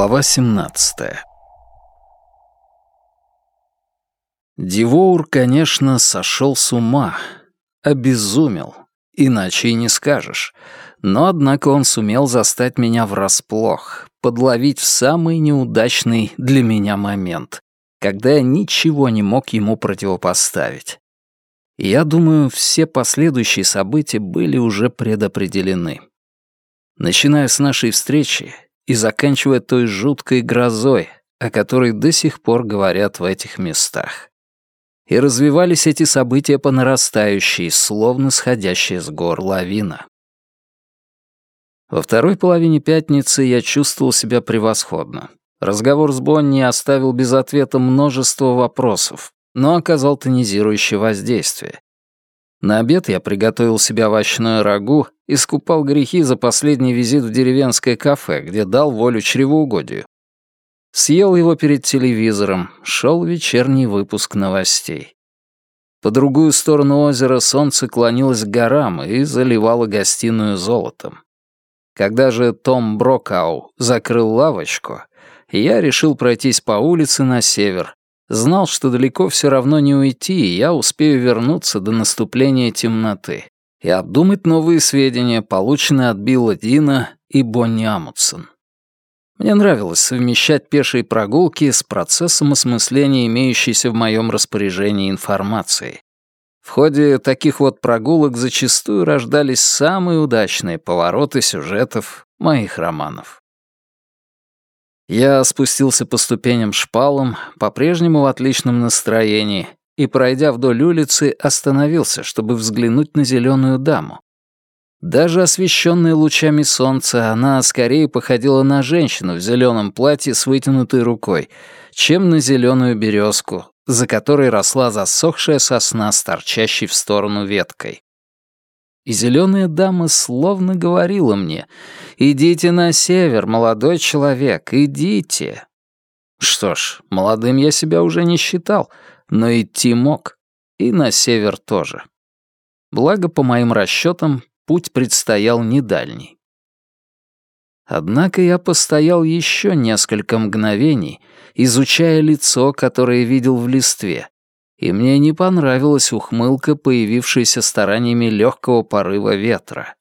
Глава 17 Дивоур, конечно, сошел с ума, обезумел, иначе и не скажешь. Но, однако, он сумел застать меня врасплох, подловить в самый неудачный для меня момент, когда я ничего не мог ему противопоставить. Я думаю, все последующие события были уже предопределены. Начиная с нашей встречи и заканчивая той жуткой грозой, о которой до сих пор говорят в этих местах. И развивались эти события по нарастающей, словно сходящая с гор лавина. Во второй половине пятницы я чувствовал себя превосходно. Разговор с Бонни оставил без ответа множество вопросов, но оказал тонизирующее воздействие. На обед я приготовил себе овощное рагу и скупал грехи за последний визит в деревенское кафе, где дал волю чревоугодию. Съел его перед телевизором, шел вечерний выпуск новостей. По другую сторону озера солнце клонилось к горам и заливало гостиную золотом. Когда же Том Брокау закрыл лавочку, я решил пройтись по улице на север. Знал, что далеко все равно не уйти, и я успею вернуться до наступления темноты и обдумать новые сведения, полученные от Билла Дина и Бонни Амутсон. Мне нравилось совмещать пешие прогулки с процессом осмысления имеющейся в моем распоряжении информации. В ходе таких вот прогулок зачастую рождались самые удачные повороты сюжетов моих романов. Я спустился по ступеням шпалом, по-прежнему в отличном настроении, и, пройдя вдоль улицы, остановился, чтобы взглянуть на зеленую даму. Даже освещенная лучами солнца, она скорее походила на женщину в зеленом платье с вытянутой рукой, чем на зеленую березку, за которой росла засохшая сосна с торчащей в сторону веткой. И зеленая дама словно говорила мне, «Идите на север, молодой человек, идите». Что ж, молодым я себя уже не считал, но идти мог. И на север тоже. Благо, по моим расчетам, путь предстоял недальний. Однако я постоял еще несколько мгновений, изучая лицо, которое видел в листве, и мне не понравилась ухмылка, появившаяся стараниями легкого порыва ветра.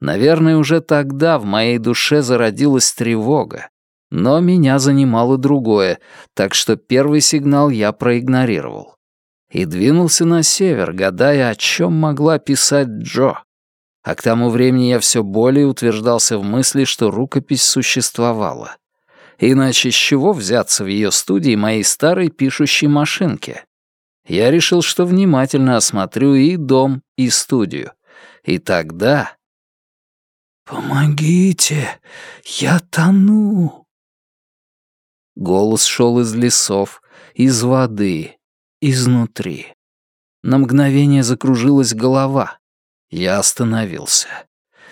Наверное, уже тогда в моей душе зародилась тревога, но меня занимало другое, так что первый сигнал я проигнорировал. И двинулся на север, гадая, о чем могла писать Джо. А к тому времени я все более утверждался в мысли, что рукопись существовала. Иначе с чего взяться в ее студии моей старой пишущей машинке? Я решил, что внимательно осмотрю и дом, и студию. И тогда... «Помогите, я тону!» Голос шел из лесов, из воды, изнутри. На мгновение закружилась голова. Я остановился.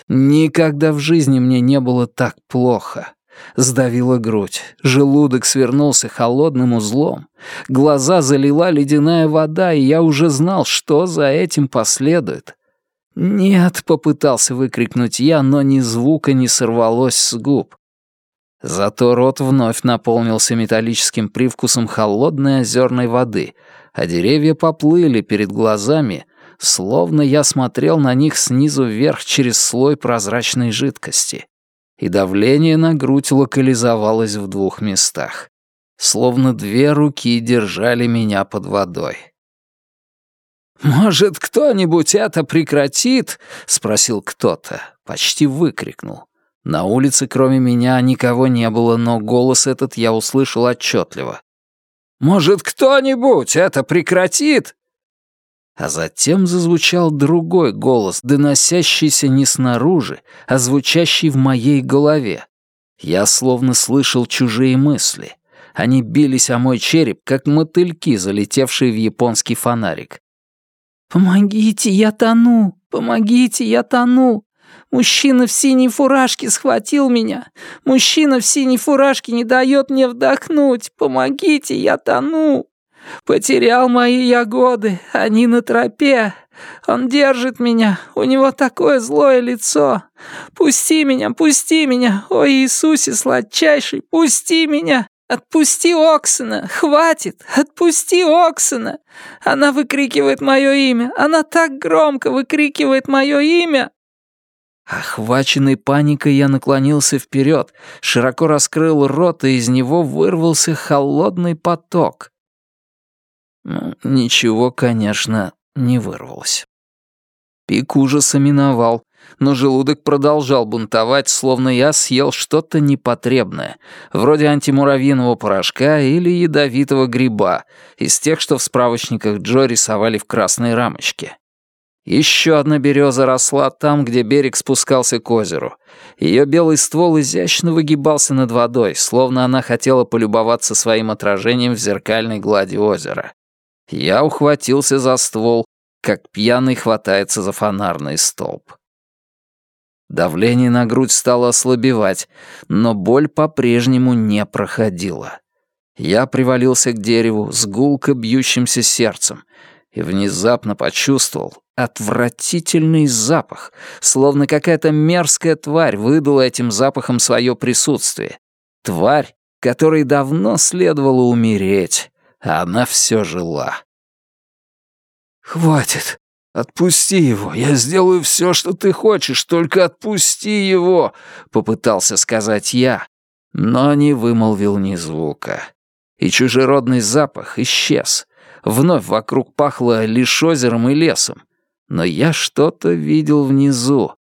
Никогда в жизни мне не было так плохо. Сдавила грудь, желудок свернулся холодным узлом, глаза залила ледяная вода, и я уже знал, что за этим последует. «Нет», — попытался выкрикнуть я, но ни звука не сорвалось с губ. Зато рот вновь наполнился металлическим привкусом холодной озерной воды, а деревья поплыли перед глазами, словно я смотрел на них снизу вверх через слой прозрачной жидкости и давление на грудь локализовалось в двух местах. Словно две руки держали меня под водой. «Может, кто-нибудь это прекратит?» — спросил кто-то. Почти выкрикнул. На улице, кроме меня, никого не было, но голос этот я услышал отчетливо. «Может, кто-нибудь это прекратит?» А затем зазвучал другой голос, доносящийся не снаружи, а звучащий в моей голове. Я словно слышал чужие мысли. Они бились о мой череп, как мотыльки, залетевшие в японский фонарик. «Помогите, я тону! Помогите, я тону! Мужчина в синей фуражке схватил меня! Мужчина в синей фуражке не дает мне вдохнуть! Помогите, я тону!» Потерял мои ягоды, они на тропе. Он держит меня, у него такое злое лицо. Пусти меня, пусти меня, о Иисусе сладчайший, пусти меня. «Отпусти Оксана! Хватит! Отпусти Оксана!» Она выкрикивает мое имя! Она так громко выкрикивает мое имя! Охваченный паникой, я наклонился вперед, широко раскрыл рот, и из него вырвался холодный поток. Ничего, конечно, не вырвалось. Пик ужаса миновал, но желудок продолжал бунтовать, словно я съел что-то непотребное, вроде антимуравьиного порошка или ядовитого гриба, из тех, что в справочниках Джо рисовали в красной рамочке. Еще одна береза росла там, где берег спускался к озеру. Ее белый ствол изящно выгибался над водой, словно она хотела полюбоваться своим отражением в зеркальной глади озера. Я ухватился за ствол, как пьяный хватается за фонарный столб. Давление на грудь стало ослабевать, но боль по-прежнему не проходила. Я привалился к дереву с гулко бьющимся сердцем и внезапно почувствовал отвратительный запах, словно какая-то мерзкая тварь выдала этим запахом свое присутствие. Тварь, которой давно следовало умереть, а она все жила. «Хватит! Отпусти его! Я сделаю все, что ты хочешь, только отпусти его!» — попытался сказать я, но не вымолвил ни звука. И чужеродный запах исчез. Вновь вокруг пахло лишь озером и лесом. Но я что-то видел внизу.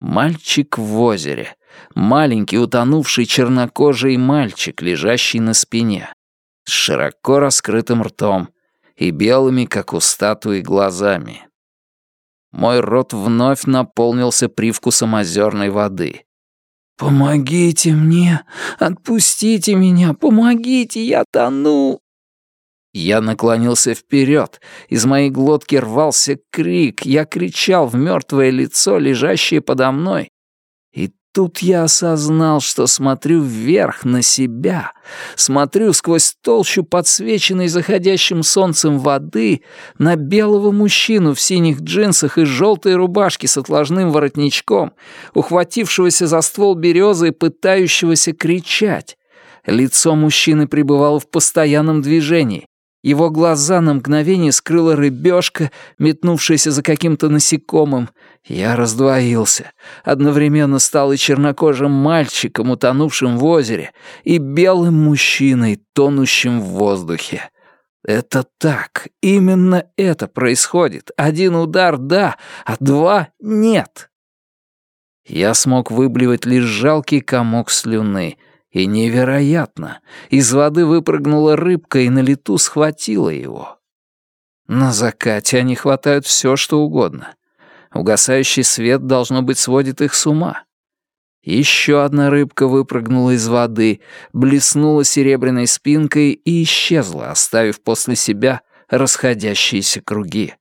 Мальчик в озере. Маленький, утонувший чернокожий мальчик, лежащий на спине. С широко раскрытым ртом и белыми, как у статуи, глазами. Мой рот вновь наполнился привкусом озерной воды. «Помогите мне! Отпустите меня! Помогите! Я тону!» Я наклонился вперед. Из моей глотки рвался крик. Я кричал в мертвое лицо, лежащее подо мной. Тут я осознал, что смотрю вверх на себя. Смотрю сквозь толщу подсвеченной заходящим солнцем воды на белого мужчину в синих джинсах и желтой рубашке с отложным воротничком, ухватившегося за ствол березы и пытающегося кричать. Лицо мужчины пребывало в постоянном движении. Его глаза на мгновение скрыла рыбешка, метнувшаяся за каким-то насекомым. Я раздвоился. Одновременно стал и чернокожим мальчиком, утонувшим в озере, и белым мужчиной, тонущим в воздухе. Это так, именно это происходит. Один удар — да, а два — нет. Я смог выблевать лишь жалкий комок слюны — и невероятно, из воды выпрыгнула рыбка и на лету схватила его. На закате они хватают все, что угодно. Угасающий свет, должно быть, сводит их с ума. Еще одна рыбка выпрыгнула из воды, блеснула серебряной спинкой и исчезла, оставив после себя расходящиеся круги.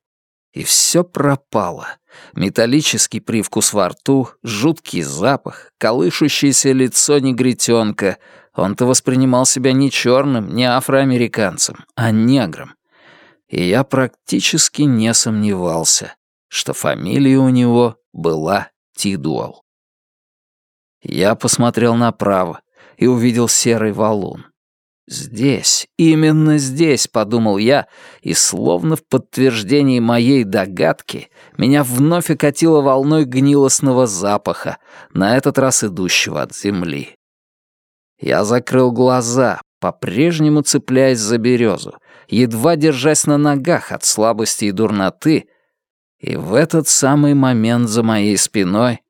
И все пропало. Металлический привкус во рту, жуткий запах, колышущееся лицо негритенка. Он-то воспринимал себя не черным, не афроамериканцем, а негром. И я практически не сомневался, что фамилия у него была Тидуал. Я посмотрел направо и увидел серый валун. «Здесь, именно здесь», — подумал я, и словно в подтверждении моей догадки меня вновь окатило волной гнилостного запаха, на этот раз идущего от земли. Я закрыл глаза, по-прежнему цепляясь за березу, едва держась на ногах от слабости и дурноты, и в этот самый момент за моей спиной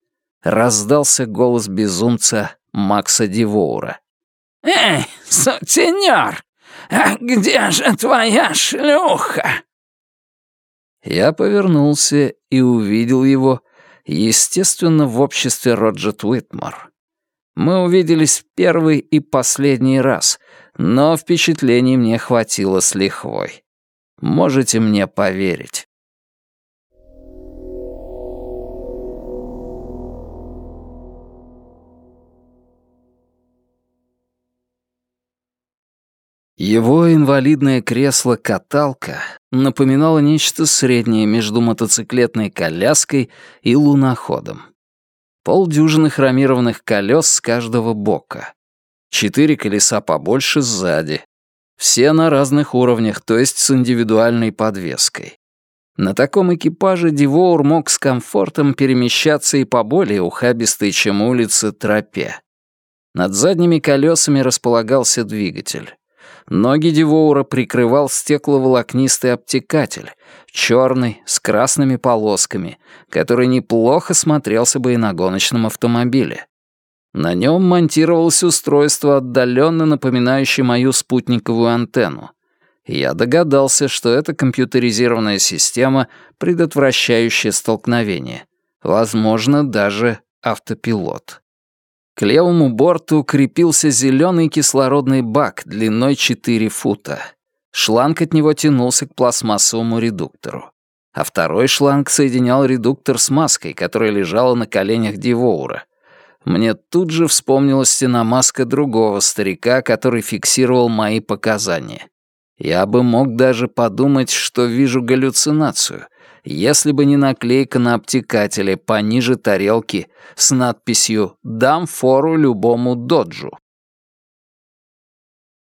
раздался голос безумца Макса Дивоура. «Эй, сутенер, а где же твоя шлюха?» Я повернулся и увидел его, естественно, в обществе Роджет Уитмор. Мы увиделись первый и последний раз, но впечатлений мне хватило с лихвой. Можете мне поверить. Его инвалидное кресло-каталка напоминало нечто среднее между мотоциклетной коляской и луноходом. Полдюжины хромированных колес с каждого бока. Четыре колеса побольше сзади. Все на разных уровнях, то есть с индивидуальной подвеской. На таком экипаже Дивоур мог с комфортом перемещаться и по более ухабистой, чем улицы, тропе. Над задними колесами располагался двигатель. Ноги Дивоура прикрывал стекловолокнистый обтекатель, черный, с красными полосками, который неплохо смотрелся бы и на гоночном автомобиле. На нем монтировалось устройство, отдаленно напоминающее мою спутниковую антенну. Я догадался, что это компьютеризированная система, предотвращающая столкновение. Возможно, даже автопилот. К левому борту крепился зеленый кислородный бак длиной 4 фута. Шланг от него тянулся к пластмассовому редуктору. А второй шланг соединял редуктор с маской, которая лежала на коленях Дивоура. Мне тут же вспомнилась стена-маска другого старика, который фиксировал мои показания. Я бы мог даже подумать, что вижу галлюцинацию — если бы не наклейка на обтекателе пониже тарелки с надписью «Дам фору любому доджу».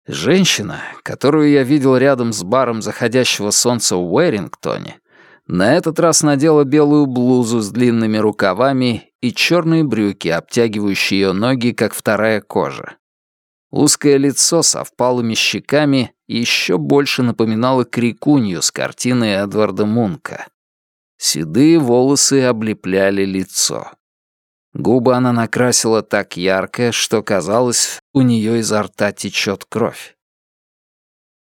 Женщина, которую я видел рядом с баром заходящего солнца в Уэрингтоне, на этот раз надела белую блузу с длинными рукавами и черные брюки, обтягивающие ее ноги, как вторая кожа. Узкое лицо со впалыми щеками еще больше напоминало крикунью с картины Эдварда Мунка. Седые волосы облепляли лицо. Губы она накрасила так ярко, что казалось, у нее изо рта течет кровь.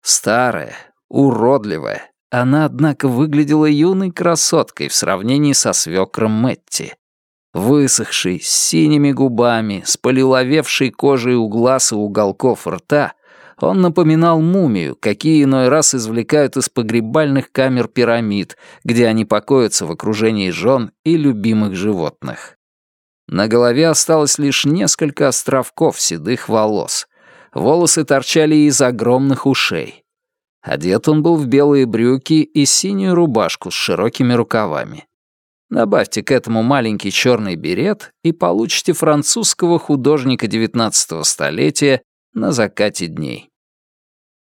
Старая, уродливая, она, однако, выглядела юной красоткой в сравнении со свекром Мэтти. Высохшей, с синими губами, с полиловевшей кожей у глаз и уголков рта, он напоминал мумию, какие иной раз извлекают из погребальных камер пирамид, где они покоятся в окружении жен и любимых животных. На голове осталось лишь несколько островков седых волос. Волосы торчали из огромных ушей. Одет он был в белые брюки и синюю рубашку с широкими рукавами. Добавьте к этому маленький черный берет и получите французского художника XIX столетия на закате дней.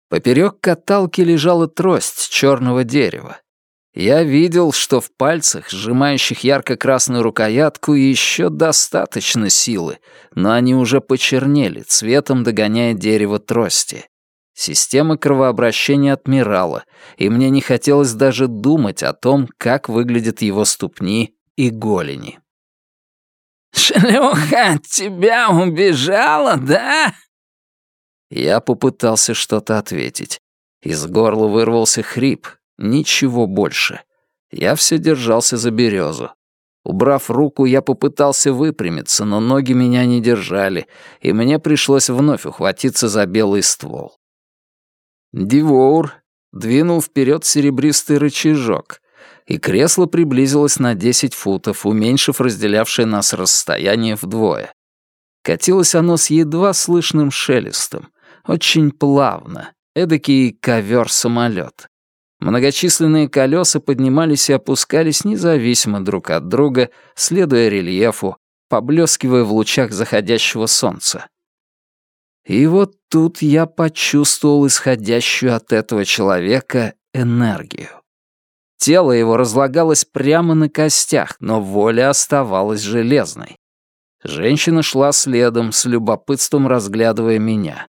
Поперек каталки лежала трость черного дерева. Я видел, что в пальцах, сжимающих ярко-красную рукоятку, еще достаточно силы, но они уже почернели, цветом догоняя дерево трости. Система кровообращения отмирала, и мне не хотелось даже думать о том, как выглядят его ступни и голени. «Шлюха от тебя убежала, да?» Я попытался что-то ответить. Из горла вырвался хрип. Ничего больше. Я все держался за березу. Убрав руку, я попытался выпрямиться, но ноги меня не держали, и мне пришлось вновь ухватиться за белый ствол. Дивоур двинул вперед серебристый рычажок, и кресло приблизилось на 10 футов, уменьшив разделявшее нас расстояние вдвое. Катилось оно с едва слышным шелестом. Очень плавно, эдакий ковер-самолет. Многочисленные колеса поднимались и опускались независимо друг от друга, следуя рельефу, поблескивая в лучах заходящего солнца. И вот тут я почувствовал исходящую от этого человека энергию. Тело его разлагалось прямо на костях, но воля оставалась железной. Женщина шла следом, с любопытством разглядывая меня.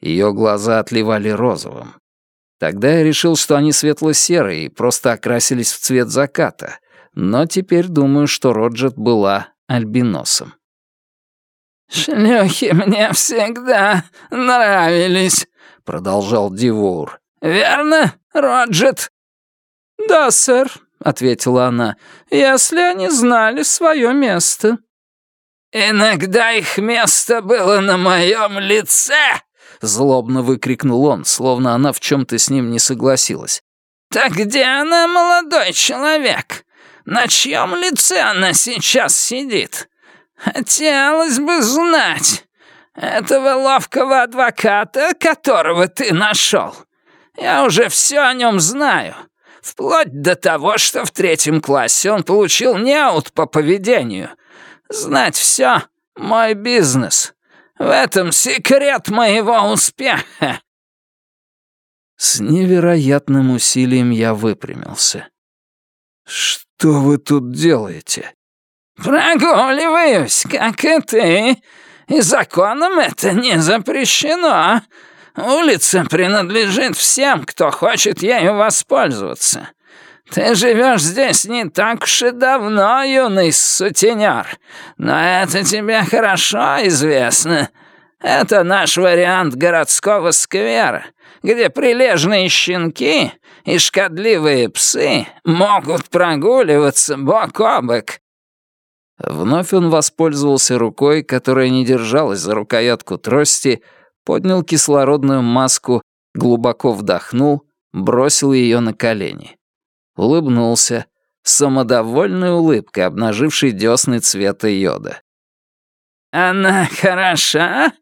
Ее глаза отливали розовым. Тогда я решил, что они светло-серые и просто окрасились в цвет заката, но теперь думаю, что Роджет была альбиносом. «Шлюхи мне всегда нравились», — продолжал Дивоур. «Верно, Роджет?» «Да, сэр», — ответила она, — «если они знали свое место». «Иногда их место было на моем лице», — злобно выкрикнул он, словно она в чем-то с ним не согласилась. «Так где она, молодой человек? На чьем лице она сейчас сидит? Хотелось бы знать. Этого ловкого адвоката, которого ты нашел. Я уже все о нем знаю. Вплоть до того, что в третьем классе он получил неуд по поведению. Знать все — мой бизнес. В этом секрет моего успеха. С невероятным усилием я выпрямился. «Что вы тут делаете?» «Прогуливаюсь, как и ты. И законом это не запрещено. Улица принадлежит всем, кто хочет ею воспользоваться. Ты живешь здесь не так уж и давно, юный сутенер, но это тебе хорошо известно. Это наш вариант городского сквера, где прилежные щенки и шкодливые псы могут прогуливаться бок о бок. Вновь он воспользовался рукой, которая не держалась за рукоятку трости, поднял кислородную маску, глубоко вдохнул, бросил ее на колени. Улыбнулся, самодовольной улыбкой, обнажившей десны цвета йода. «Она хороша?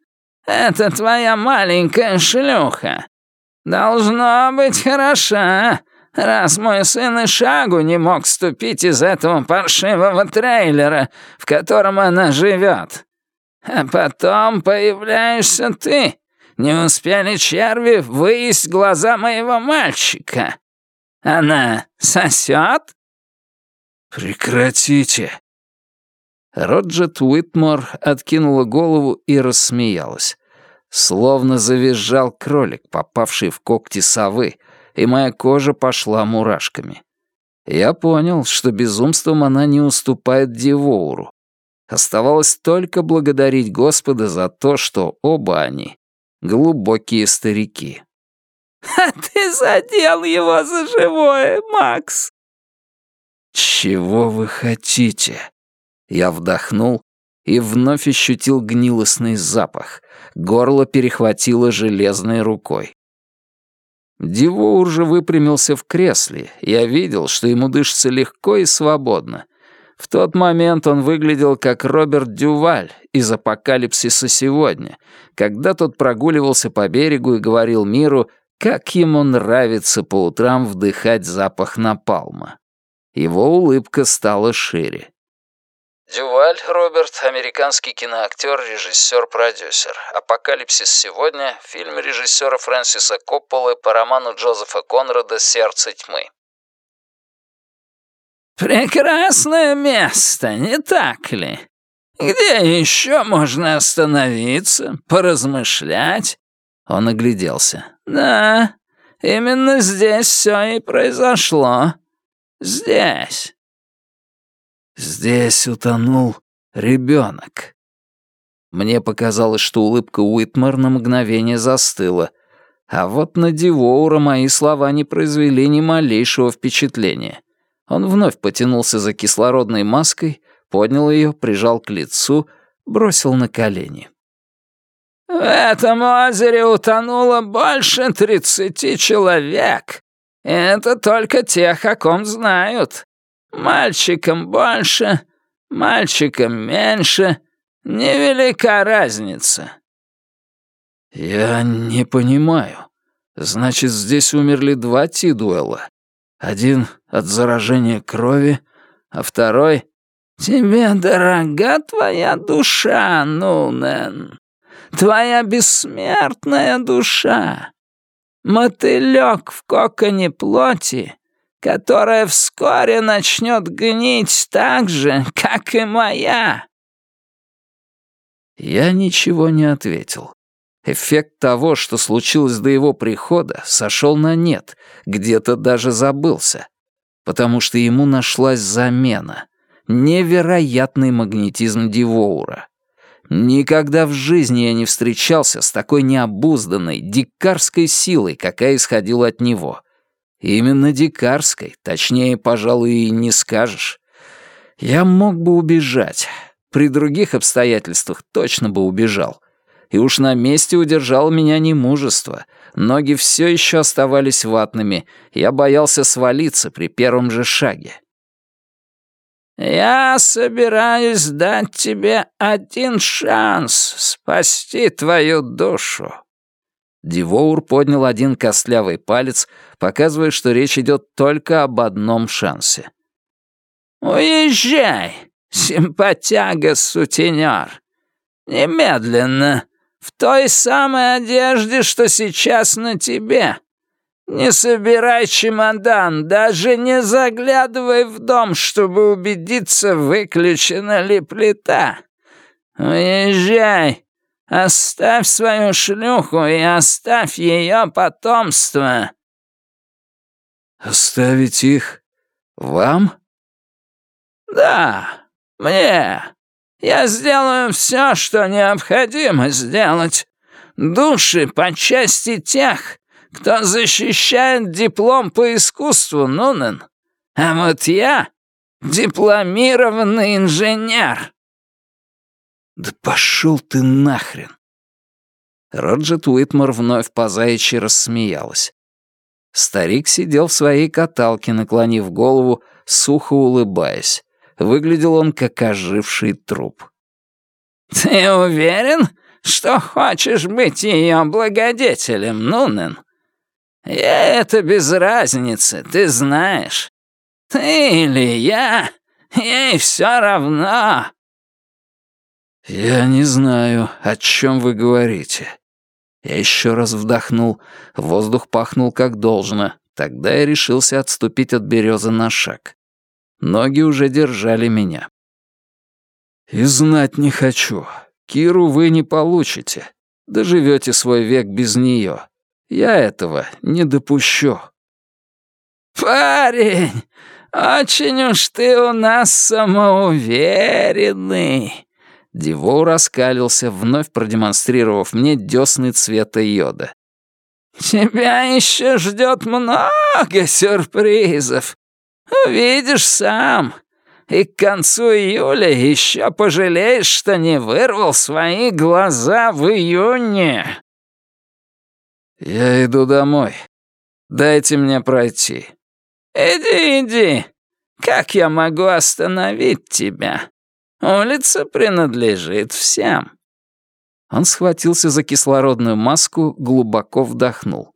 Это твоя маленькая шлюха. Должно быть хороша, раз мой сын и шагу не мог ступить из этого паршивого трейлера, в котором она живет. А потом появляешься ты. Не успели черви выесть глаза моего мальчика. Она сосет? Прекратите. Роджет Уитмор откинула голову и рассмеялась. Словно завизжал кролик, попавший в когти совы, и моя кожа пошла мурашками. Я понял, что безумством она не уступает Дивоуру. Оставалось только благодарить Господа за то, что оба они — глубокие старики. «А ты задел его за живое, Макс!» «Чего вы хотите?» Я вдохнул и вновь ощутил гнилостный запах. Горло перехватило железной рукой. Дивоур же выпрямился в кресле. Я видел, что ему дышится легко и свободно. В тот момент он выглядел как Роберт Дюваль из «Апокалипсиса сегодня», когда тот прогуливался по берегу и говорил миру, как ему нравится по утрам вдыхать запах напалма. Его улыбка стала шире. Дюваль Роберт, американский киноактер, режиссер, продюсер. «Апокалипсис сегодня» — фильм режиссера Фрэнсиса Копполы по роману Джозефа Конрада «Сердце тьмы». «Прекрасное место, не так ли? Где еще можно остановиться, поразмышлять?» Он огляделся. «Да, именно здесь все и произошло. Здесь». Здесь утонул ребенок. Мне показалось, что улыбка Уитмар на мгновение застыла. А вот на Дивоура мои слова не произвели ни малейшего впечатления. Он вновь потянулся за кислородной маской, поднял ее, прижал к лицу, бросил на колени. «В этом озере утонуло больше тридцати человек. Это только тех, о ком знают. Мальчикам больше, мальчикам меньше. Невелика разница». «Я не понимаю. Значит, здесь умерли два Тидуэлла. Один от заражения крови, а второй... «Тебе дорога твоя душа, Нунен, твоя бессмертная душа. Мотылёк в коконе плоти которая вскоре начнет гнить так же, как и моя». Я ничего не ответил. Эффект того, что случилось до его прихода, сошел на нет, где-то даже забылся, потому что ему нашлась замена. Невероятный магнетизм Дивоура. Никогда в жизни я не встречался с такой необузданной, дикарской силой, какая исходила от него. Именно дикарской, точнее, пожалуй, и не скажешь. Я мог бы убежать. При других обстоятельствах точно бы убежал. И уж на месте удержало меня не мужество. Ноги все еще оставались ватными. Я боялся свалиться при первом же шаге. Я собираюсь дать тебе один шанс спасти твою душу». Дивоур поднял один костлявый палец, показывая, что речь идет только об одном шансе. «Уезжай, симпатяга-сутенер! Немедленно, в той самой одежде, что сейчас на тебе. Не собирай чемодан, даже не заглядывай в дом, чтобы убедиться, выключена ли плита. Уезжай, оставь свою шлюху и оставь ее потомство». «Оставить их вам?» «Да, мне. Я сделаю все, что необходимо сделать. Души по части тех, кто защищает диплом по искусству, Нунен. А вот я — дипломированный инженер». «Да пошел ты нахрен!» Роджет Уитмор вновь по заячьи рассмеялась. Старик сидел в своей каталке, наклонив голову, сухо улыбаясь. Выглядел он как оживший труп. «Ты уверен, что хочешь быть ее благодетелем, Нунен? Я это без разницы, ты знаешь. Ты или я, ей все равно». «Я не знаю, о чем вы говорите». Я еще раз вдохнул, воздух пахнул как должно. Тогда я решился отступить от березы на шаг. Ноги уже держали меня. «И знать не хочу. Киру вы не получите. Доживете свой век без нее. Я этого не допущу». «Парень, очень уж ты у нас самоуверенный!» Диво раскалился, вновь продемонстрировав мне десны цвета йода. «Тебя еще ждет много сюрпризов. Увидишь сам. И к концу июля еще пожалеешь, что не вырвал свои глаза в июне. Я иду домой. Дайте мне пройти. Иди, иди. Как я могу остановить тебя? Улица принадлежит всем. Он схватился за кислородную маску, глубоко вдохнул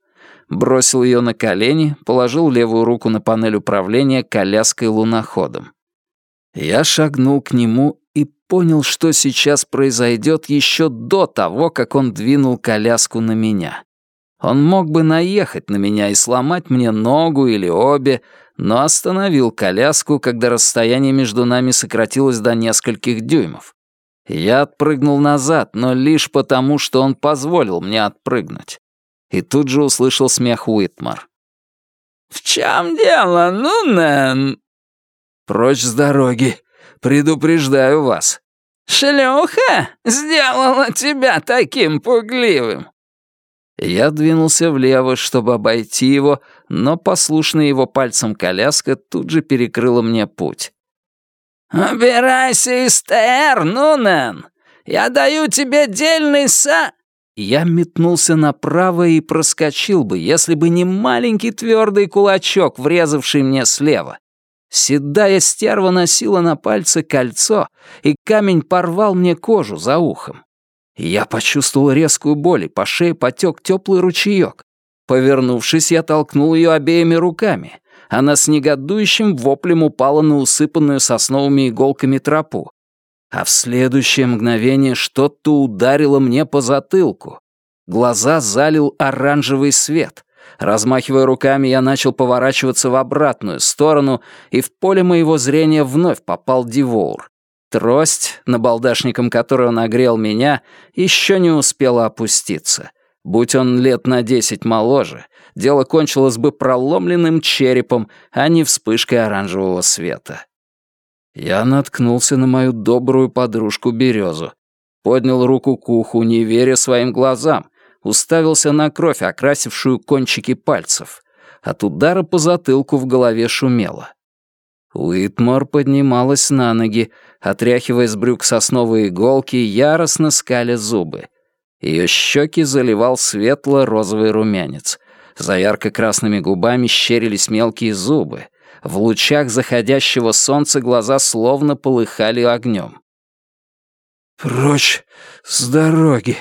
бросил ее на колени, положил левую руку на панель управления коляской-луноходом. Я шагнул к нему и понял, что сейчас произойдет еще до того, как он двинул коляску на меня. Он мог бы наехать на меня и сломать мне ногу или обе, но остановил коляску, когда расстояние между нами сократилось до нескольких дюймов. Я отпрыгнул назад, но лишь потому, что он позволил мне отпрыгнуть и тут же услышал смех Уитмар. «В чем дело, ну, Нэн?» «Прочь с дороги. Предупреждаю вас». «Шлюха сделала тебя таким пугливым». Я двинулся влево, чтобы обойти его, но послушная его пальцем коляска тут же перекрыла мне путь. «Убирайся из ТР, Нунен! Я даю тебе дельный са...» Я метнулся направо и проскочил бы, если бы не маленький твердый кулачок, врезавший мне слева. Седая стерва носила на пальце кольцо, и камень порвал мне кожу за ухом. Я почувствовал резкую боль, и по шее потек теплый ручеек. Повернувшись, я толкнул ее обеими руками. Она с негодующим воплем упала на усыпанную сосновыми иголками тропу а в следующее мгновение что-то ударило мне по затылку. Глаза залил оранжевый свет. Размахивая руками, я начал поворачиваться в обратную сторону, и в поле моего зрения вновь попал Дивоур. Трость, набалдашником которой он огрел меня, еще не успела опуститься. Будь он лет на десять моложе, дело кончилось бы проломленным черепом, а не вспышкой оранжевого света. Я наткнулся на мою добрую подружку Березу. Поднял руку к уху, не веря своим глазам. Уставился на кровь, окрасившую кончики пальцев. От удара по затылку в голове шумело. Уитмор поднималась на ноги, отряхивая с брюк сосновые иголки, яростно скаля зубы. Ее щеки заливал светло-розовый румянец. За ярко-красными губами щерились мелкие зубы — В лучах заходящего солнца глаза словно полыхали огнем. «Прочь с дороги!»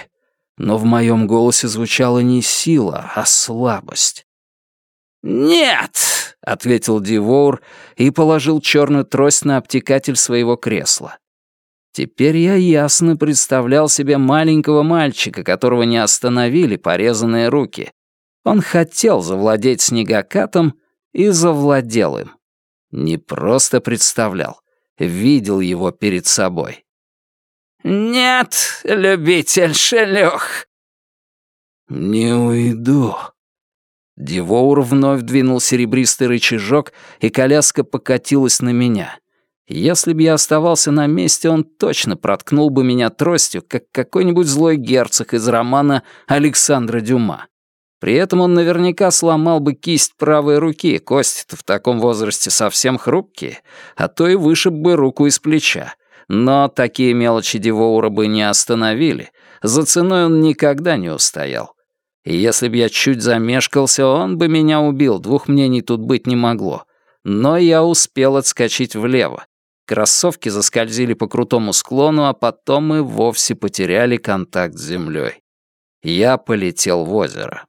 Но в моем голосе звучала не сила, а слабость. «Нет!» — ответил Дивоур и положил черную трость на обтекатель своего кресла. Теперь я ясно представлял себе маленького мальчика, которого не остановили порезанные руки. Он хотел завладеть снегокатом и завладел им. Не просто представлял, видел его перед собой. «Нет, любитель шелёх!» «Не уйду». Дивоур вновь двинул серебристый рычажок, и коляска покатилась на меня. Если бы я оставался на месте, он точно проткнул бы меня тростью, как какой-нибудь злой герцог из романа Александра Дюма. При этом он наверняка сломал бы кисть правой руки, кости-то в таком возрасте совсем хрупкие, а то и вышиб бы руку из плеча. Но такие мелочи Дивоура бы не остановили, за ценой он никогда не устоял. И если бы я чуть замешкался, он бы меня убил, двух мнений тут быть не могло. Но я успел отскочить влево, Кроссовки заскользили по крутому склону, а потом и вовсе потеряли контакт с землей. Я полетел в озеро.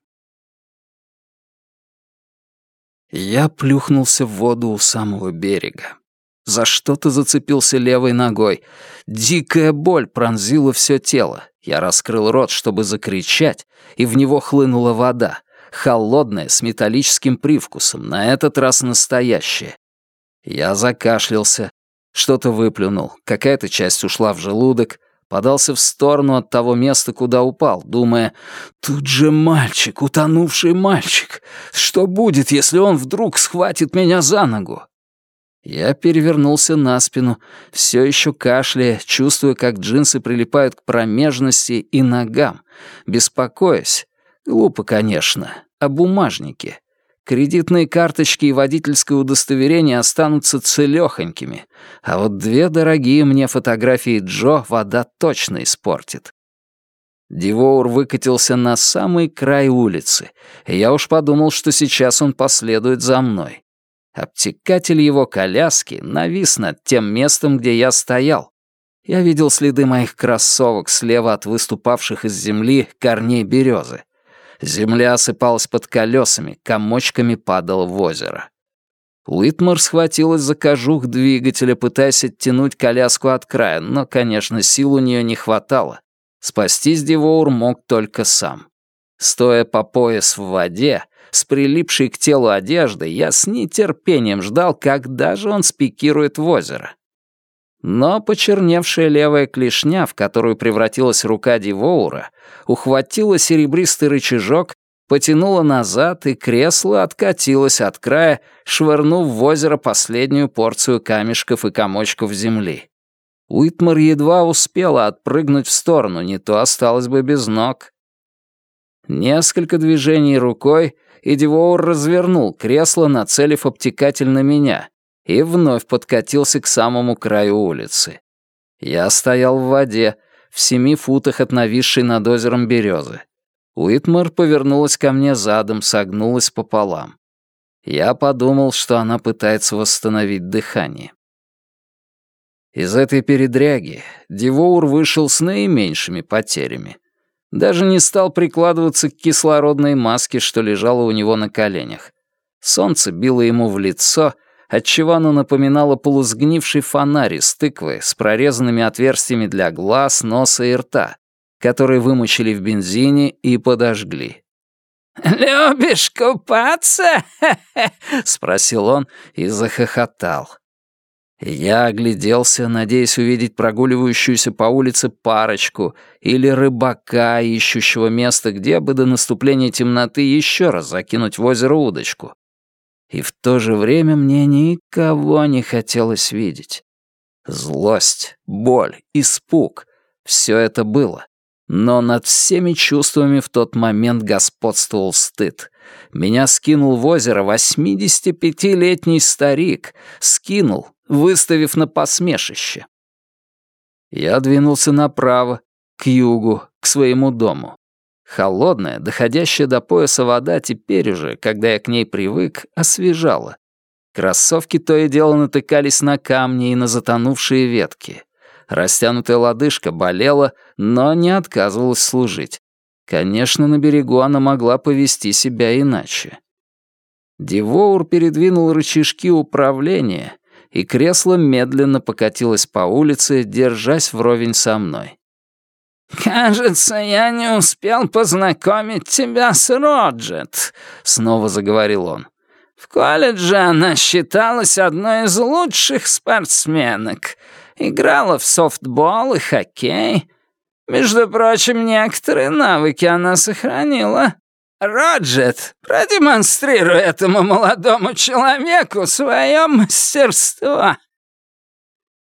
Я плюхнулся в воду у самого берега. За что-то зацепился левой ногой. Дикая боль пронзила все тело. Я раскрыл рот, чтобы закричать, и в него хлынула вода. Холодная, с металлическим привкусом, на этот раз настоящая. Я закашлялся, что-то выплюнул, какая-то часть ушла в желудок, подался в сторону от того места, куда упал, думая, «Тут же мальчик, утонувший мальчик! Что будет, если он вдруг схватит меня за ногу?» Я перевернулся на спину, все еще кашляя, чувствуя, как джинсы прилипают к промежности и ногам, беспокоясь, глупо, конечно, о бумажнике, Кредитные карточки и водительское удостоверение останутся целёхонькими, а вот две дорогие мне фотографии Джо вода точно испортит. Дивоур выкатился на самый край улицы, и я уж подумал, что сейчас он последует за мной. Обтекатель его коляски навис над тем местом, где я стоял. Я видел следы моих кроссовок слева от выступавших из земли корней березы. Земля осыпалась под колесами, комочками падала в озеро. Уитмар схватилась за кожух двигателя, пытаясь оттянуть коляску от края, но, конечно, сил у нее не хватало. Спастись Дивоур мог только сам. Стоя по пояс в воде, с прилипшей к телу одеждой, я с нетерпением ждал, когда же он спикирует в озеро. Но почерневшая левая клешня, в которую превратилась рука Дивоура, ухватила серебристый рычажок, потянула назад, и кресло откатилось от края, швырнув в озеро последнюю порцию камешков и комочков земли. Уитмар едва успела отпрыгнуть в сторону, не то осталось бы без ног. Несколько движений рукой, и Дивоур развернул кресло, нацелив обтекатель на меня, и вновь подкатился к самому краю улицы. Я стоял в воде, в семи футах от нависшей над озером березы. Уитмар повернулась ко мне задом, согнулась пополам. Я подумал, что она пытается восстановить дыхание. Из этой передряги Дивоур вышел с наименьшими потерями. Даже не стал прикладываться к кислородной маске, что лежала у него на коленях. Солнце било ему в лицо — отчего оно напоминало полусгнивший фонарь из тыквы с прорезанными отверстиями для глаз, носа и рта, которые вымочили в бензине и подожгли. «Любишь купаться?» — спросил он и захохотал. Я огляделся, надеясь увидеть прогуливающуюся по улице парочку или рыбака, ищущего места, где бы до наступления темноты еще раз закинуть в озеро удочку. И в то же время мне никого не хотелось видеть. Злость, боль, испуг — все это было. Но над всеми чувствами в тот момент господствовал стыд. Меня скинул в озеро 85-летний старик. Скинул, выставив на посмешище. Я двинулся направо, к югу, к своему дому. Холодная, доходящая до пояса вода теперь уже, когда я к ней привык, освежала. Кроссовки то и дело натыкались на камни и на затонувшие ветки. Растянутая лодыжка болела, но не отказывалась служить. Конечно, на берегу она могла повести себя иначе. Дивоур передвинул рычажки управления, и кресло медленно покатилось по улице, держась вровень со мной. «Кажется, я не успел познакомить тебя с Роджет», — снова заговорил он. «В колледже она считалась одной из лучших спортсменок. Играла в софтбол и хоккей. Между прочим, некоторые навыки она сохранила. Роджет, продемонстрируй этому молодому человеку свое мастерство».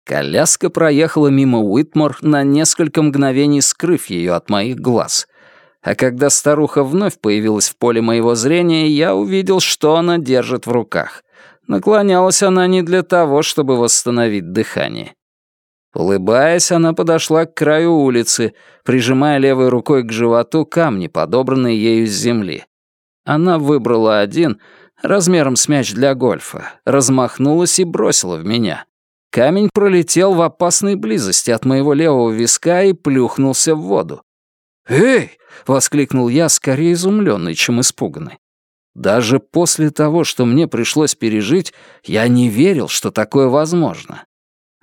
Коляска проехала мимо Уитмор, на несколько мгновений скрыв ее от моих глаз. А когда старуха вновь появилась в поле моего зрения, я увидел, что она держит в руках. Наклонялась она не для того, чтобы восстановить дыхание. Улыбаясь, она подошла к краю улицы, прижимая левой рукой к животу камни, подобранные ею с земли. Она выбрала один, размером с мяч для гольфа, размахнулась и бросила в меня. Камень пролетел в опасной близости от моего левого виска и плюхнулся в воду. «Эй!» — воскликнул я, скорее изумленный, чем испуганный. Даже после того, что мне пришлось пережить, я не верил, что такое возможно.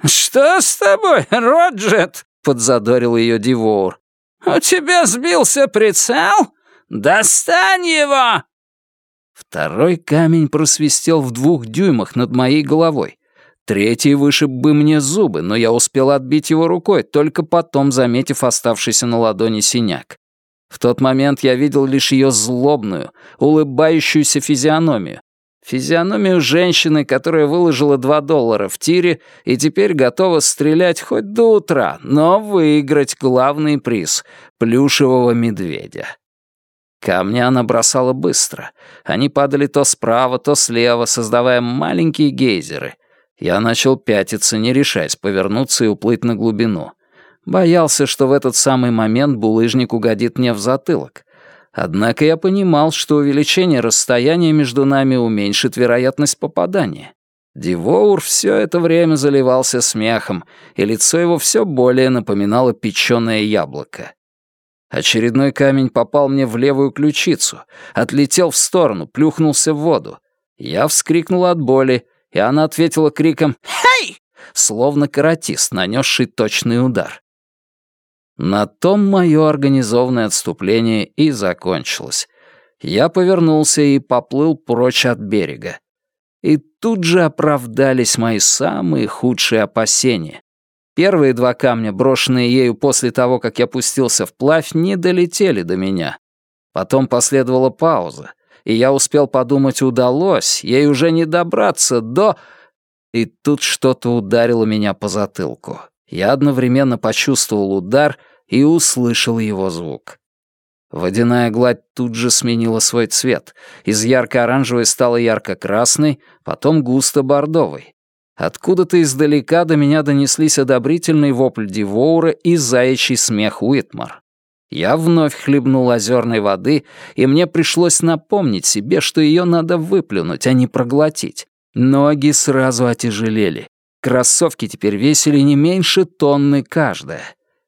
«Что с тобой, Роджет?» — подзадорил ее Дивоур. «У тебя сбился прицел? Достань его!» Второй камень просвистел в двух дюймах над моей головой. Третий вышиб бы мне зубы, но я успел отбить его рукой, только потом заметив оставшийся на ладони синяк. В тот момент я видел лишь ее злобную, улыбающуюся физиономию. Физиономию женщины, которая выложила два доллара в тире и теперь готова стрелять хоть до утра, но выиграть главный приз — плюшевого медведя. Камни она бросала быстро. Они падали то справа, то слева, создавая маленькие гейзеры. Я начал пятиться, не решаясь повернуться и уплыть на глубину. Боялся, что в этот самый момент булыжник угодит мне в затылок. Однако я понимал, что увеличение расстояния между нами уменьшит вероятность попадания. Дивоур все это время заливался смехом, и лицо его все более напоминало печеное яблоко. Очередной камень попал мне в левую ключицу, отлетел в сторону, плюхнулся в воду. Я вскрикнул от боли, и она ответила криком «Хей!», словно каратист, нанесший точный удар. На том мое организованное отступление и закончилось. Я повернулся и поплыл прочь от берега. И тут же оправдались мои самые худшие опасения. Первые два камня, брошенные ею после того, как я пустился вплавь, не долетели до меня. Потом последовала пауза, и я успел подумать, удалось, ей уже не добраться до... И тут что-то ударило меня по затылку. Я одновременно почувствовал удар и услышал его звук. Водяная гладь тут же сменила свой цвет. Из ярко-оранжевой стала ярко-красной, потом густо-бордовой. Откуда-то издалека до меня донеслись одобрительный вопль Дивоура и заячий смех Уитмар. Я вновь хлебнул озерной воды, и мне пришлось напомнить себе, что ее надо выплюнуть, а не проглотить. Ноги сразу отяжелели. Кроссовки теперь весили не меньше тонны каждая.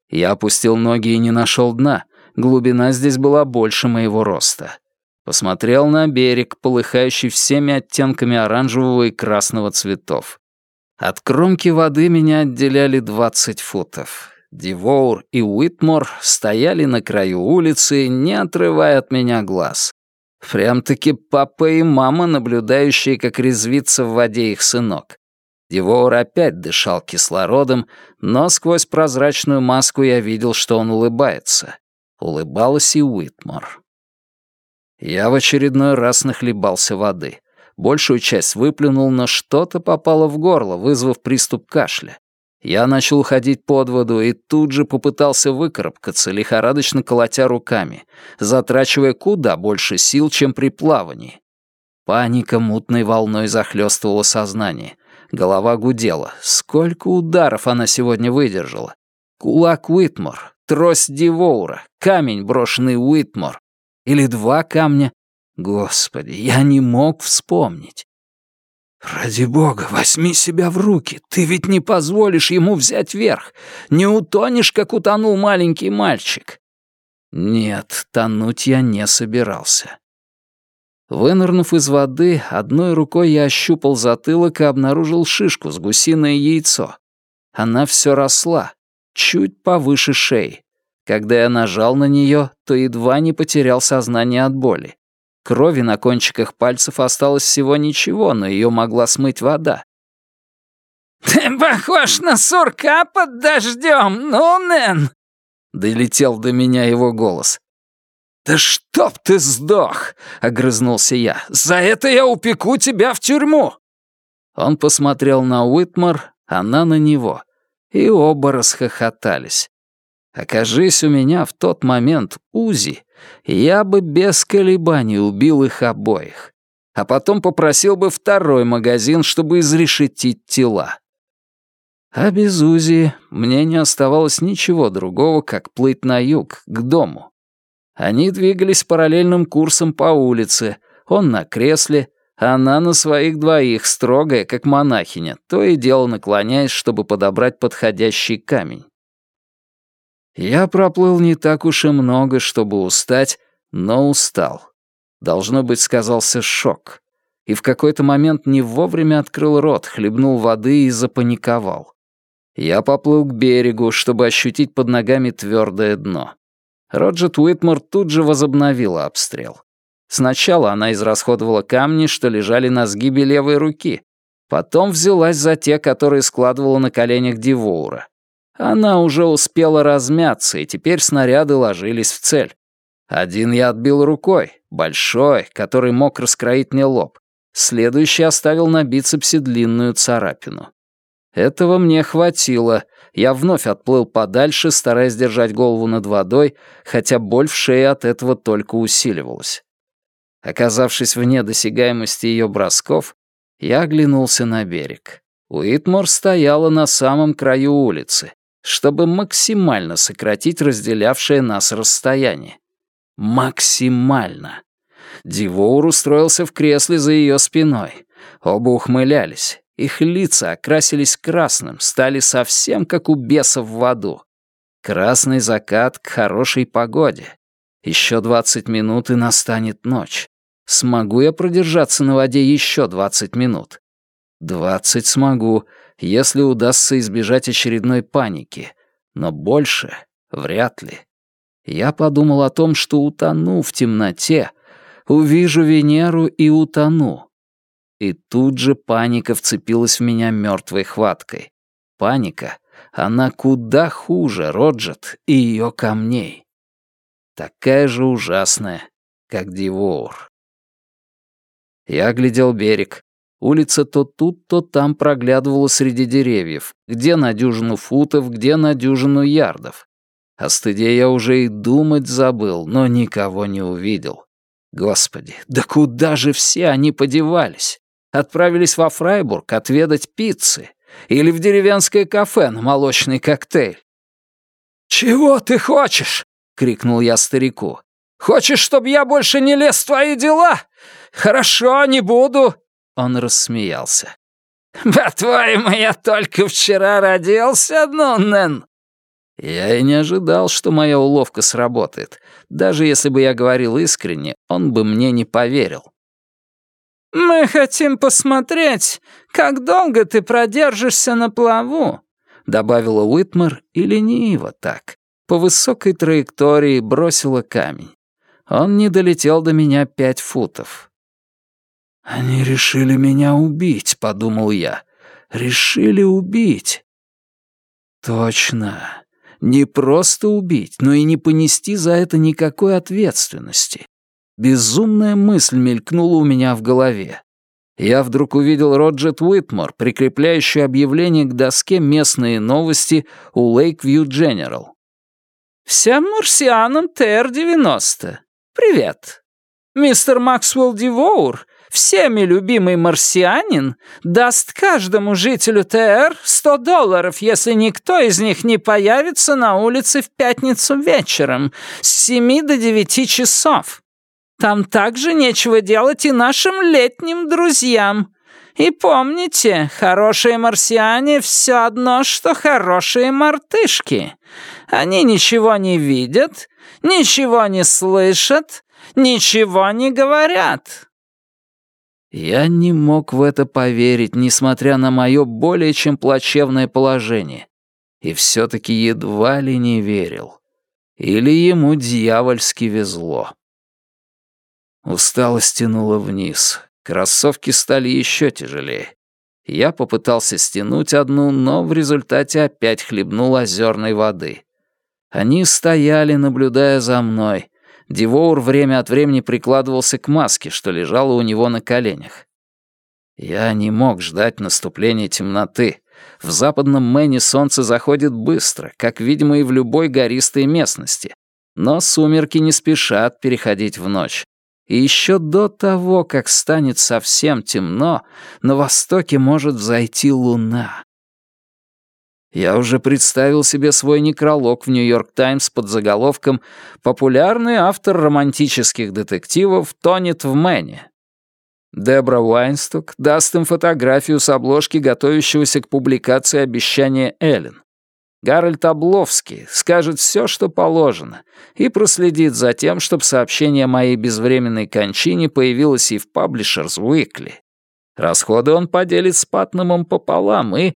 Я опустил ноги и не нашел дна. Глубина здесь была больше моего роста. Посмотрел на берег, полыхающий всеми оттенками оранжевого и красного цветов. От кромки воды меня отделяли 20 футов. Дивоур и Уитмор стояли на краю улицы, не отрывая от меня глаз. Прям-таки папа и мама, наблюдающие, как резвится в воде их сынок. Дивоур опять дышал кислородом, но сквозь прозрачную маску я видел, что он улыбается. Улыбалась и Уитмор. Я в очередной раз нахлебался воды. Большую часть выплюнул, но что-то попало в горло, вызвав приступ кашля. Я начал уходить под воду и тут же попытался выкарабкаться, лихорадочно колотя руками, затрачивая куда больше сил, чем при плавании. Паника мутной волной захлестывала сознание. Голова гудела. Сколько ударов она сегодня выдержала? Кулак Уитмор, трость Дивоура, камень, брошенный Уитмор. Или два камня? Господи, я не мог вспомнить. «Ради бога, возьми себя в руки. Ты ведь не позволишь ему взять верх. Не утонешь, как утонул маленький мальчик». Нет, тонуть я не собирался. Вынырнув из воды, одной рукой я ощупал затылок и обнаружил шишку с гусиное яйцо. Она все росла, чуть повыше шеи. Когда я нажал на нее, то едва не потерял сознание от боли. Крови на кончиках пальцев осталось всего ничего, но ее могла смыть вода. «Ты похож на сурка под дождем, ну, Нэн!» Долетел до меня его голос. «Да чтоб ты сдох!» — огрызнулся я. «За это я упеку тебя в тюрьму!» Он посмотрел на Уитмар, она на него, и оба расхохотались. Окажись у меня в тот момент Узи, я бы без колебаний убил их обоих, а потом попросил бы второй магазин, чтобы изрешетить тела. А без Узи мне не оставалось ничего другого, как плыть на юг, к дому. Они двигались параллельным курсом по улице, он на кресле, а она на своих двоих, строгая, как монахиня, то и дело наклоняясь, чтобы подобрать подходящий камень. Я проплыл не так уж и много, чтобы устать, но устал. Должно быть, сказался шок. И в какой-то момент не вовремя открыл рот, хлебнул воды и запаниковал. Я поплыл к берегу, чтобы ощутить под ногами твердое дно. Роджет Уитмор тут же возобновила обстрел. Сначала она израсходовала камни, что лежали на сгибе левой руки. Потом взялась за те, которые складывала на коленях Дивоура. Она уже успела размяться, и теперь снаряды ложились в цель. Один я отбил рукой, большой, который мог раскроить мне лоб. Следующий оставил на бицепсе длинную царапину. Этого мне хватило. Я вновь отплыл подальше, стараясь держать голову над водой, хотя боль в шее от этого только усиливалась. Оказавшись вне досягаемости ее бросков, я оглянулся на берег. Уитмор стояла на самом краю улицы, чтобы максимально сократить разделявшее нас расстояние. Максимально. Дивоур устроился в кресле за ее спиной. Оба ухмылялись. Их лица окрасились красным, стали совсем как у бесов в аду. Красный закат к хорошей погоде. Еще двадцать минут и настанет ночь. Смогу я продержаться на воде еще двадцать минут? Двадцать смогу, если удастся избежать очередной паники. Но больше вряд ли. Я подумал о том, что утону в темноте, увижу Венеру и утону. И тут же паника вцепилась в меня мертвой хваткой. Паника, она куда хуже Роджет и ее камней. Такая же ужасная, как Дивоур. Я оглядел берег. Улица то тут, то там проглядывала среди деревьев, где на дюжину футов, где на дюжину ярдов. О стыде я уже и думать забыл, но никого не увидел. Господи, да куда же все они подевались? Отправились во Фрайбург отведать пиццы или в деревенское кафе на молочный коктейль. «Чего ты хочешь?» — крикнул я старику. «Хочешь, чтобы я больше не лез в твои дела? Хорошо, не буду!» Он рассмеялся. «По-твоему, я только вчера родился, ну, Нэн?» Я и не ожидал, что моя уловка сработает. Даже если бы я говорил искренне, он бы мне не поверил. «Мы хотим посмотреть, как долго ты продержишься на плаву», добавила Уитмар и лениво так, по высокой траектории бросила камень. Он не долетел до меня пять футов. «Они решили меня убить», — подумал я. «Решили убить». «Точно. Не просто убить, но и не понести за это никакой ответственности. Безумная мысль мелькнула у меня в голове. Я вдруг увидел Роджет Уитмор, прикрепляющую объявление к доске «Местные новости» у Lakeview General. «Всем марсианам ТР-90. Привет. Мистер Максвелл Дивоур, всеми любимый марсианин, даст каждому жителю ТР 100 долларов, если никто из них не появится на улице в пятницу вечером с 7 до 9 часов. Там также нечего делать и нашим летним друзьям. И помните, хорошие марсиане все одно, что хорошие мартышки. Они ничего не видят, ничего не слышат, ничего не говорят». Я не мог в это поверить, несмотря на мое более чем плачевное положение. И все-таки едва ли не верил. Или ему дьявольски везло. Усталость тянула вниз. Кроссовки стали еще тяжелее. Я попытался стянуть одну, но в результате опять хлебнул озерной воды. Они стояли, наблюдая за мной. Дивоур время от времени прикладывался к маске, что лежала у него на коленях. Я не мог ждать наступления темноты. В западном Мэне солнце заходит быстро, как, видимо, и в любой гористой местности. Но сумерки не спешат переходить в ночь. И еще до того, как станет совсем темно, на востоке может взойти луна. Я уже представил себе свой некролог в «Нью-Йорк Таймс» под заголовком «Популярный автор романтических детективов тонет в Мэне». Дебра Уайнсток даст им фотографию с обложки готовящегося к публикации обещания Эллен. Гарольд Обловский скажет все, что положено, и проследит за тем, чтобы сообщение о моей безвременной кончине появилось и в Publishers Weekly. Расходы он поделит с Патнамом пополам и...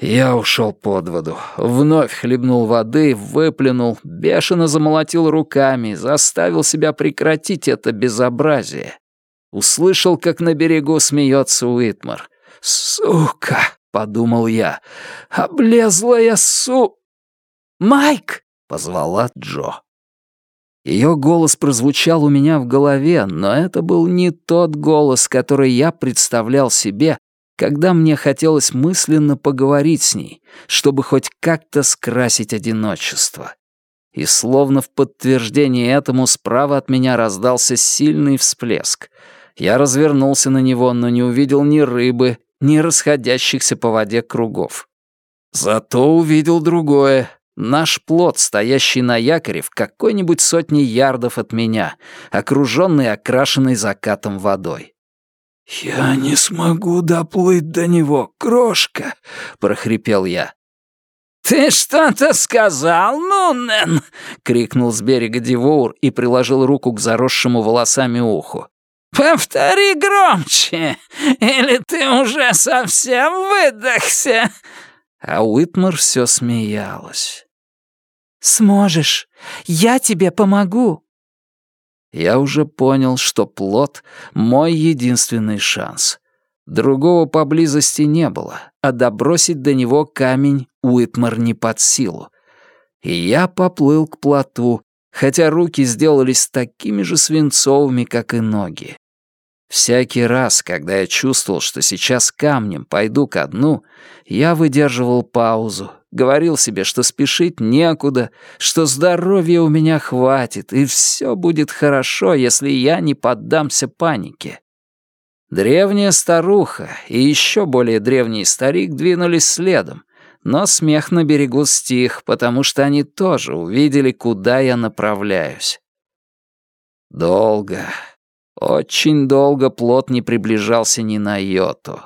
Я ушел под воду, вновь хлебнул воды, выплюнул, бешено замолотил руками, заставил себя прекратить это безобразие. Услышал, как на берегу смеется Уитмар. «Сука!» — подумал я. «Облезлая су...» «Майк!» — позвала Джо. Ее голос прозвучал у меня в голове, но это был не тот голос, который я представлял себе, когда мне хотелось мысленно поговорить с ней, чтобы хоть как-то скрасить одиночество. И словно в подтверждение этому справа от меня раздался сильный всплеск. Я развернулся на него, но не увидел ни рыбы, ни расходящихся по воде кругов. Зато увидел другое. Наш плот, стоящий на якоре в какой-нибудь сотне ярдов от меня, окруженный окрашенной закатом водой. «Я не смогу доплыть до него, крошка!» — прохрипел я. «Ты что-то сказал, Нунен?» — крикнул с берега Дивоур и приложил руку к заросшему волосами уху. «Повтори громче, или ты уже совсем выдохся?» А Уитмар все смеялась. «Сможешь, я тебе помогу». Я уже понял, что плод — мой единственный шанс. Другого поблизости не было, а добросить до него камень Уитмар не под силу. И я поплыл к плоту, хотя руки сделались такими же свинцовыми, как и ноги. Всякий раз, когда я чувствовал, что сейчас камнем пойду ко дну, я выдерживал паузу, говорил себе, что спешить некуда, что здоровья у меня хватит, и все будет хорошо, если я не поддамся панике. Древняя старуха и еще более древний старик двинулись следом, но смех на берегу стих, потому что они тоже увидели, куда я направляюсь. Долго, очень долго плод не приближался ни на йоту.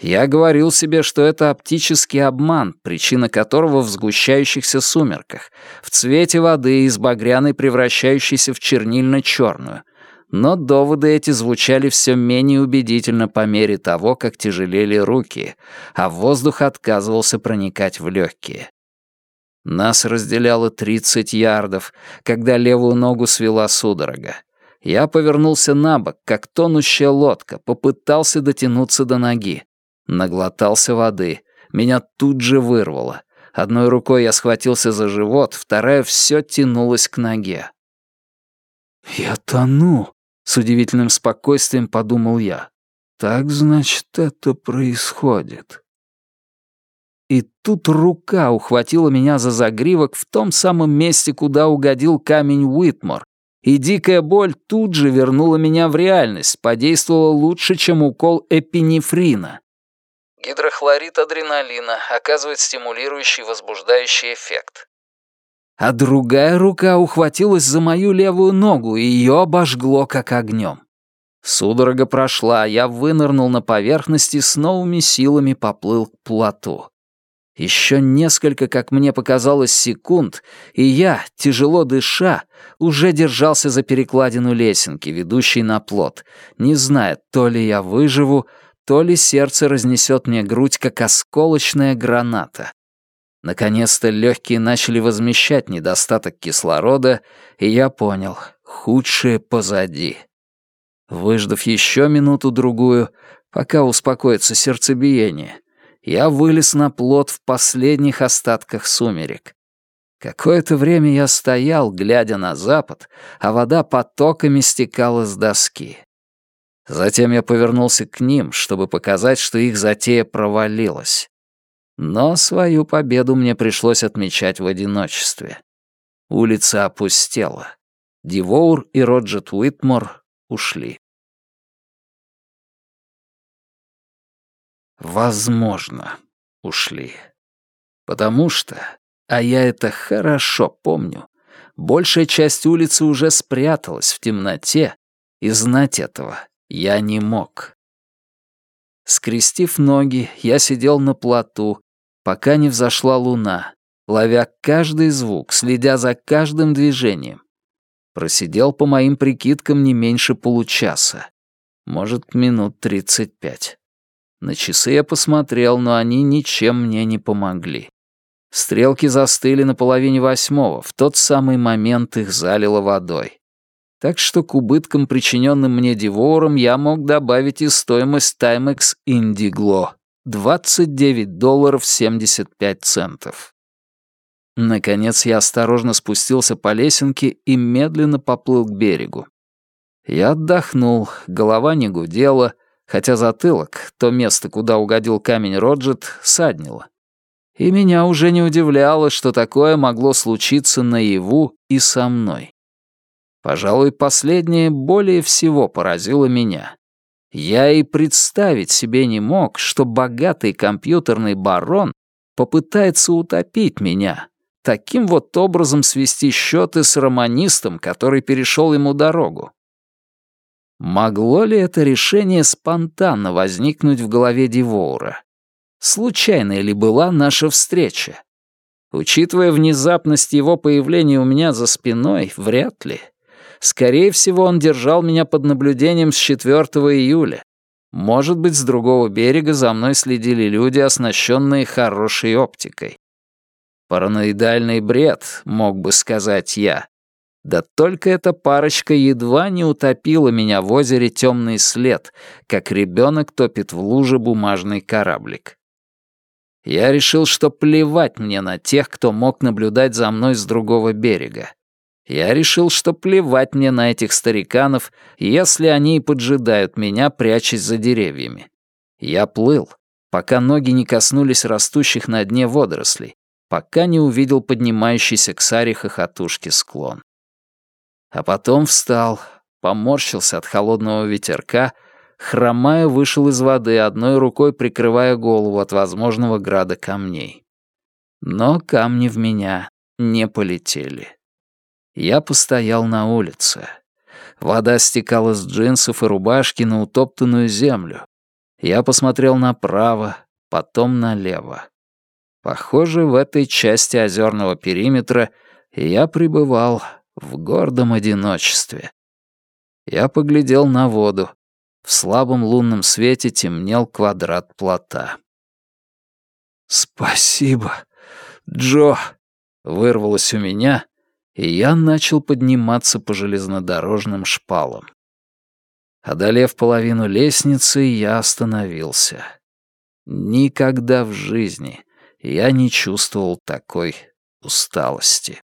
Я говорил себе, что это оптический обман, причина которого в сгущающихся сумерках, в цвете воды из багряной превращающейся в чернильно-черную. Но доводы эти звучали все менее убедительно по мере того, как тяжелели руки, а воздух отказывался проникать в легкие. Нас разделяло 30 ярдов, когда левую ногу свела судорога. Я повернулся на бок, как тонущая лодка, попытался дотянуться до ноги. Наглотался воды. Меня тут же вырвало. Одной рукой я схватился за живот, вторая все тянулась к ноге. «Я тону», — с удивительным спокойствием подумал я. «Так, значит, это происходит». И тут рука ухватила меня за загривок в том самом месте, куда угодил камень Уитмор, и дикая боль тут же вернула меня в реальность, подействовала лучше, чем укол эпинефрина. Гидрохлорид адреналина оказывает стимулирующий возбуждающий эффект. А другая рука ухватилась за мою левую ногу, и ее обожгло как огнем. Судорога прошла, я вынырнул на поверхность и с новыми силами поплыл к плоту. Еще несколько, как мне показалось, секунд, и я, тяжело дыша, уже держался за перекладину лесенки, ведущей на плот, не зная, то ли я выживу, то ли сердце разнесет мне грудь, как осколочная граната. Наконец-то легкие начали возмещать недостаток кислорода, и я понял, худшее позади. Выждав еще минуту-другую, пока успокоится сердцебиение, я вылез на плот в последних остатках сумерек. Какое-то время я стоял, глядя на запад, а вода потоками стекала с доски. Затем я повернулся к ним, чтобы показать, что их затея провалилась. Но свою победу мне пришлось отмечать в одиночестве. Улица опустела. Дивоур и Роджет Уитмор ушли. Возможно, ушли. Потому что, а я это хорошо помню, большая часть улицы уже спряталась в темноте, и знать этого я не мог. Скрестив ноги, я сидел на плоту, пока не взошла луна, ловя каждый звук, следя за каждым движением. Просидел по моим прикидкам не меньше получаса, может, минут тридцать пять. На часы я посмотрел, но они ничем мне не помогли. Стрелки застыли на половине восьмого, в тот самый момент их залило водой. Так что к убыткам, причиненным мне Дивором, я мог добавить и стоимость Timex Indiglo 29 долларов 75 центов. Наконец я осторожно спустился по лесенке и медленно поплыл к берегу. Я отдохнул, голова не гудела, хотя затылок, то место, куда угодил камень Роджет, саднило. И меня уже не удивляло, что такое могло случиться наяву и со мной. Пожалуй, последнее более всего поразило меня. Я и представить себе не мог, что богатый компьютерный барон попытается утопить меня, таким вот образом свести счеты с романистом, который перешел ему дорогу. Могло ли это решение спонтанно возникнуть в голове Дивоура? Случайная ли была наша встреча? Учитывая внезапность его появления у меня за спиной, вряд ли. Скорее всего, он держал меня под наблюдением с 4 июля. Может быть, с другого берега за мной следили люди, оснащенные хорошей оптикой. Параноидальный бред, мог бы сказать я. Да только эта парочка едва не утопила меня в озере темный след, как ребенок топит в луже бумажный кораблик. Я решил, что плевать мне на тех, кто мог наблюдать за мной с другого берега. Я решил, что плевать мне на этих стариканов, если они и поджидают меня, прячась за деревьями. Я плыл, пока ноги не коснулись растущих на дне водорослей, пока не увидел поднимающийся к саре хохотушки склон. А потом встал, поморщился от холодного ветерка, хромая вышел из воды, одной рукой прикрывая голову от возможного града камней. Но камни в меня не полетели. Я постоял на улице. Вода стекала с джинсов и рубашки на утоптанную землю. Я посмотрел направо, потом налево. Похоже, в этой части озерного периметра я пребывал в гордом одиночестве. Я поглядел на воду. В слабом лунном свете темнел квадрат плота. «Спасибо, Джо!» — вырвалось у меня, и я начал подниматься по железнодорожным шпалам. Одолев половину лестницы, я остановился. Никогда в жизни я не чувствовал такой усталости.